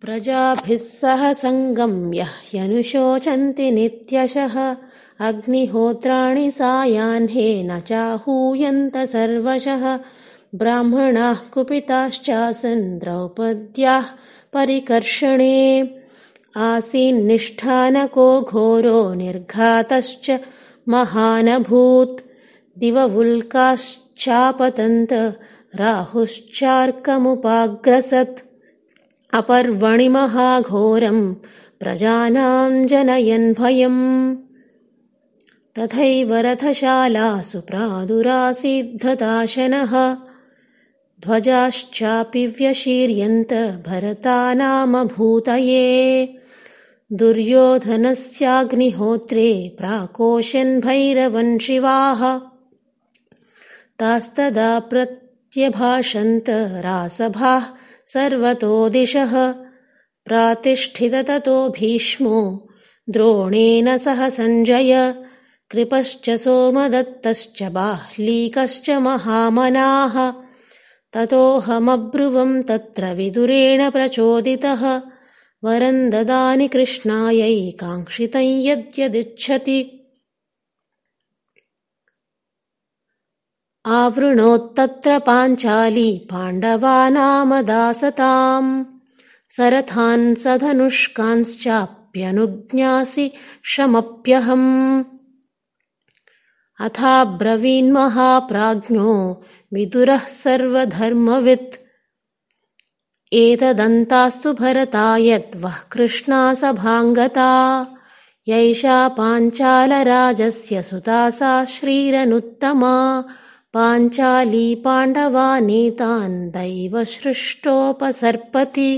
प्रजाभिः सह सङ्गम्य ह्यनुशोचन्ति नित्यशः। अग्निहोत्राणि सायाह्ने न चाहूयन्त सर्वशः। ब्राह्मणाः कुपिताश्चासन् द्रौपद्याः परिकर्षणे। आसीन्निष्ठानको घोरो निर्घातश्च महानभूत्। दिववुल्काश्चापतन्त राहुश्चार्कमुपाग्रसत् अपर्वणि महाघोरम् प्रजानाम् जनयन् भयम्। तथैव रथशालासु प्रादुरासीद्धताशनः ध्वजाश्चापि व्यशीर्यन्त भरतानामभूतये। दुर्योधनस्याग्निहोत्रे प्राकोशन् भैरवन् शिवाः। तास्तदा प्रत्यभाषन्त रासभाः सर्वतो दिशः। प्रातिष्ठित ततो भीष्मो। द्रोणेन सह सञ्जय कृपश्च सोमदत्तश्च बाह्लीकश्च महामनाः। ततोऽहमब्रुवम् तत्र विदुरेण प्रचोदितः। वरम् ददानि कृष्णायै काङ्क्षितम् यद्यदिच्छति आवृणोत्तत्र पाञ्चाली पाण्डवानामदासताम्। सरथान् सधनुष्कांश्चाप्यनुज्ञासि शमप्यहम्। अथाब्रवीन्महाप्राज्ञो विदुरः सर्वधर्मवित्। एतदन्तास्तु भरता यद्वः कृष्णा सभाङ्गता। यैषा पाञ्चालराजस्य सुता सा श्रीरनुत्तमा पाञ्चाली पाण्डवानेतान् दैवसृष्टोपसर्पति